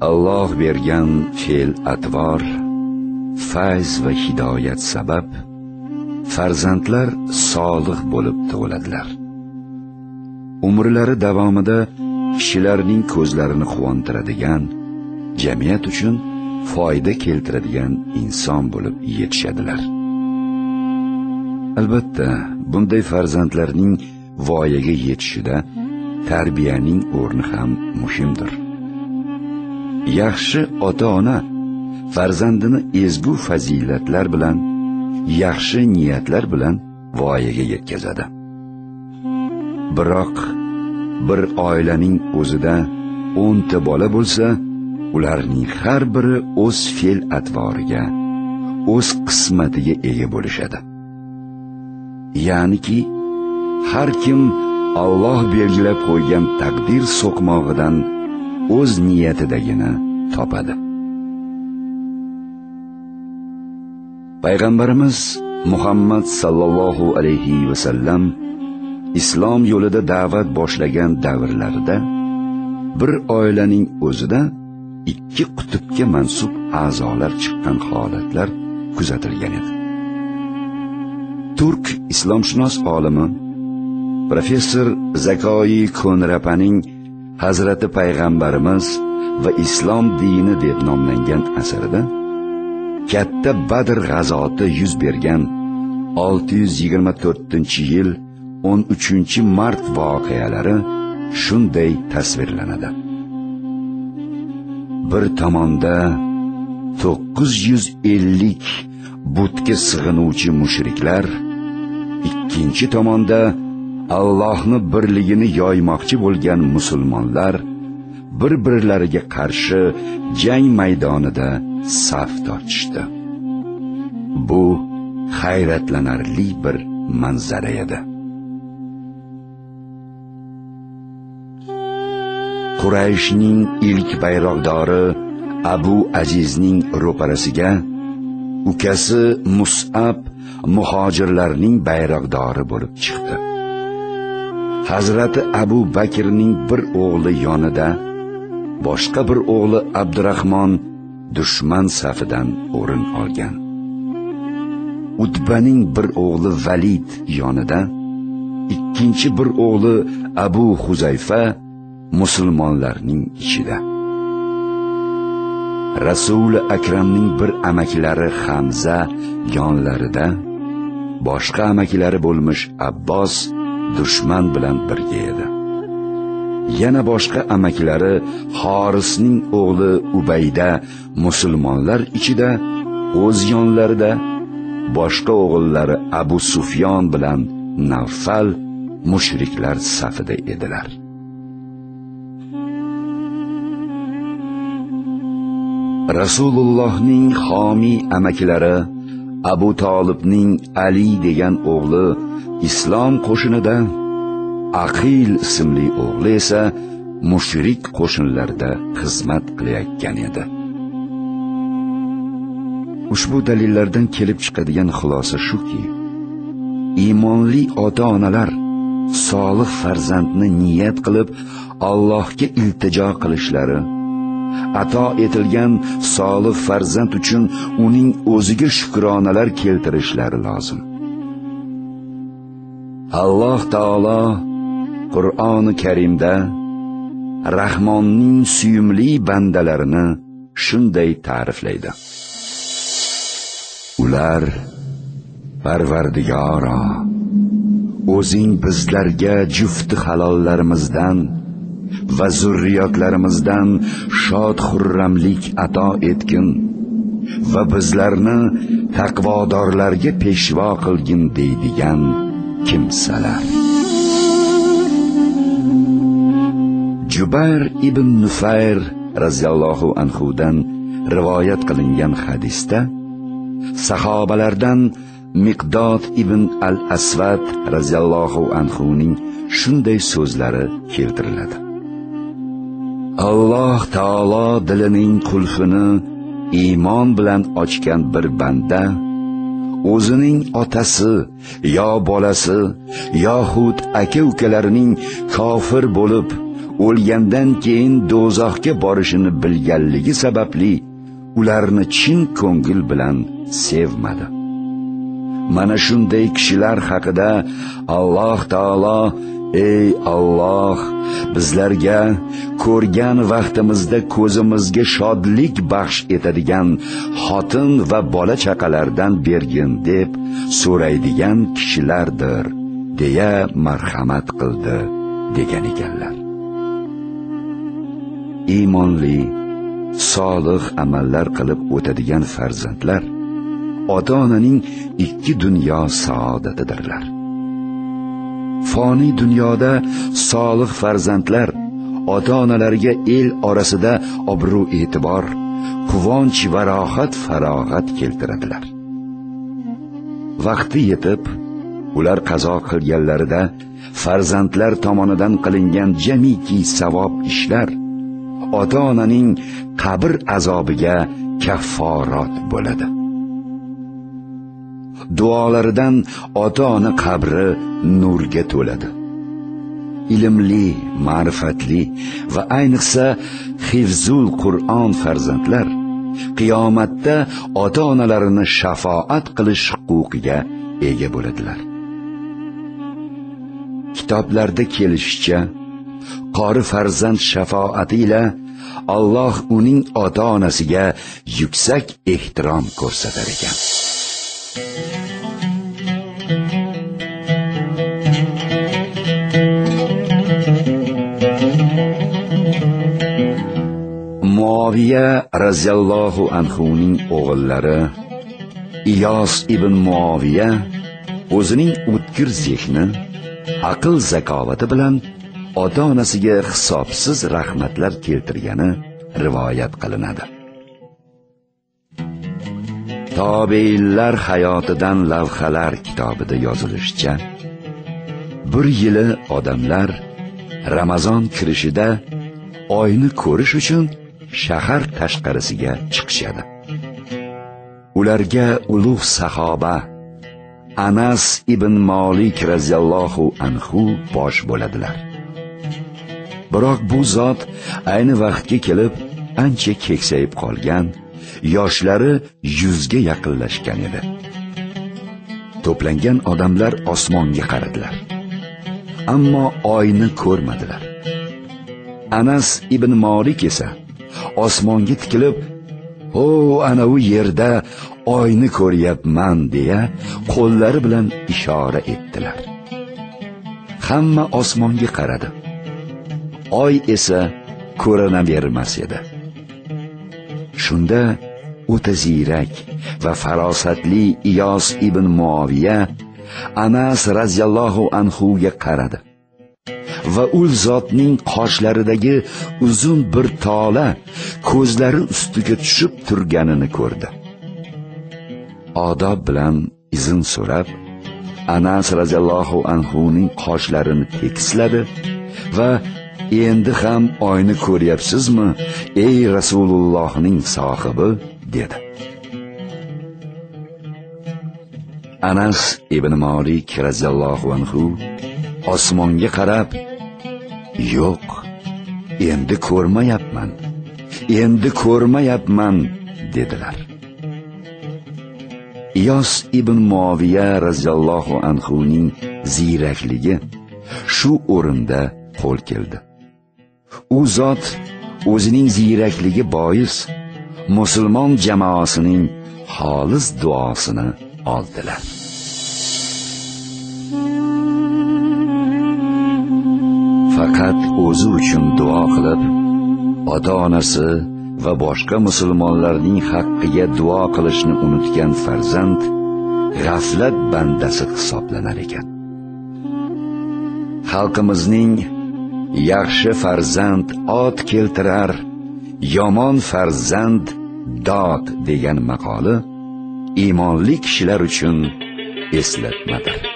alloh bergan fe'l atvor fayz va hidoyat sabab farzandlar solih bo'lib tug'iladilar. Umrlari davomida kishilarning ko'zlarini quvontiradigan jamiyat uchun foyda keltiradigan inson bo'lib yetishadilar. Albatta bunday farzandlarning voyaga yetishida tarbiyaning o'rni ham muhimdir. Yaxshi ota ona farzandini ezgu fazilatlar bilan yaxshi niyatlar bilan voyaga yetkazadi. Biroq bir oilaning o'zida o'nta bola bo'lsa ularning har biri o'z fe'l atvoriga o'z qismatiga ega bo'lishadi. Ya'niki har kim Alloh belgilab qo'ygan taqdir so'qmog'idan o'z niyatidagini topadi. Payg'ambarimiz muhammad sallallohu alayhi vasallam islom yo'lida da'vat boshlagan davrlarida bir oilaning o'zida ikki qutbga mansub a'zolar chiqqan holatlar kuzatilgan edi. Turk islomshunos olimi professor zakoi ko'nrapaning hazrati payg'ambarimiz va islom dini deb nomlangan asarida katta badr g'azoti yuz bergan 624 yil 13 mart voqealari shunday tasvirlanadi. Bir tomonda 950 butga sig'inuvchi mushriklar ikkinchi tomonda Allohni birligini yoymoqchi bo'lgan musulmonlar bir birlariga qarshi jang maydonida saf tortishdi. Bu hayratlanarli bir manzara edi. Qurayshning ilk bayroqdori abu azizning ro'parasiga ukasi musab muhojirlarning bayroqdori bo'lib chiqdi. Hazrati abu bakrning bir o'g'li yonida boshqa bir o'g'li abdurahmon dushman safidan o'rin olgan. Utbaning bir o'g'li valid yonida ikkinchi bir o'g'li abu huzayfa musulmonlarning ichida. Rasuli akramning bir amakilari hamza yonlarida boshqa amakilari bo'lmish abbos dushman bilan birga edi yana boshqa amakilari Xorisning o'g'li Ubayda musulmonlar ichida o'z yonlarida boshqa o'g'illari Abu Sufyon bilan Navfal mushriklar safida edilar. Rasulullohning xomiy amakilari Abu Talibning Ali degan o'g'li islom qo'shinida aqil ismli o'g'li esa mushrik qo'shinlarda xizmat qilayotgan edi. Ushbu dalillardan kelib chiqadigan xulosa shuki iymonli ota onalar solih farzandni niyat qilib allohga iltijo qilishlari ato etilgan solih farzand uchun uning o'ziga shukronalar keltirishlari lozim. Alloh taolo qur'oni karimda rahmonning suyumli bandalarini shunday ta'riflaydi. Ular parvardigoro o'zing bizlarga jufti halollarimizdan va zurriyotlarimizdan shod xurramlik ato etgin va bizlarni taqvodorlarga peshvo qilgin deydigan kimsalar. Jubayr ibn nufayr roziyallohu anhudan rivoyat qilingan hadisda sahobalardan miqdod ibn al asvad roziyallohu anhuning shunday so'zlari keltiriladi. Alloh taolo dilining qulfini iymon bilan ochgan bir banda o'zining otasi yo bolasi yoxud aka ukalarining kofir bo'lib o'lgandan keyin do'zaxga borishini bilganligi sababli ularni chin ko'ngil bilan sevmadi. Mana shunday kishilar haqida alloh taolo ey Alloh bizlarga ko'rgan vaqtimizda ko'zimizga shodlik baxsh etadigan xotin va bola chaqalardan bergin deb so'raydigan kishilardir deya marhamat qildi degan ekanlar. Iymonli solih amallar qilib o'tadigan farzandlar ota onaning ikki dunyo saodatidirlar. Foniy dunyoda solih farzandlar ota onalariga el orasida obro' e'tibor quvonch va rohat farog'at keltiradilar. Vaqti yetib ular qazo qilganlarida farzandlar tomonidan qilingan jamiki savob ishlar ota onaning qabr azobiga kafforat bo'ladi. Duolaridan ota ona qabri nurga to'ladi. Ilmli ma'rifatli va ayniqsa hifzul qur'on farzandlar qiyomatda ota onalarini shafoat qilish huquqiga ega bo'ladilar. Kitoblarda kelishicha qori farzand shafoati ila Alloh uning ota onasiga yuksak ehtirom ko'rsatar ekan. Muoviya roziyallohu anhuning o'g'illari iyos ibn muoviya o'zining o'tkir zehni aql zakovati bilan ota onasiga hisobsiz rahmatlar keltirgani rivoyat qilinadi. Tobeinlar hayotidan lavhalar kitobida yozilishicha bir yili odamlar ramazon kirishida oyni ko'rish uchun shahar tashqarisiga chiqishadi. Ularga ulug' sahoba anas ibn molik roziyallohu anhu bosh bo'ladilar. Biroq bu zot ayni vaqtga kelib ancha keksayib qolgan yoshlari yuzga yaqinlashgan edi. To'plangan odamlar osmonga qaradilar. Ammo oyni ko'rmadilar. Anas ibn molik esa osmonga tikilib o ana u yerda oyni ko'ryapman deya qo'llari bilan ishora etdilar. Hamma osmonga qaradi. Oy esa ko'rinavermas edi. Shunda o'ta ziyrak va farosatli iyos ibn muoviya anas roziyallohu anhuga qaradi va u zotning qoshlaridagi uzun bir tola ko'zlari ustiga tushib turganini ko'rdi. Odob bilan izn so'rab anas roziyallohu anhuning qoshlarini tekisladi va endi ham oyni ko'ryapsizmi ey rasulullohning sohibi dedi. Anas ibn molik roziyallohu anhu osmonga qarab yo'q endi ko'rmayapman endi ko'rmayapman dedilar. Iyos ibn moviya roziyallohu anhuning ziyrakligi shu o'rinda qo'l keldi. U zot o'zining ziyrakligi bois musulmon jamoasining xolis duosini oldilar. Faqat o'zi uchun duo qilib ota onasi va boshqa musulmonlarning haqqiga duo qilishni unutgan farzand g'aflat bandasi hisoblanar ekan. Xalqimizning yaxshi farzand ot keltirar yomon farzand dod degan maqoli iymonli kishilar uchun eslatmadir.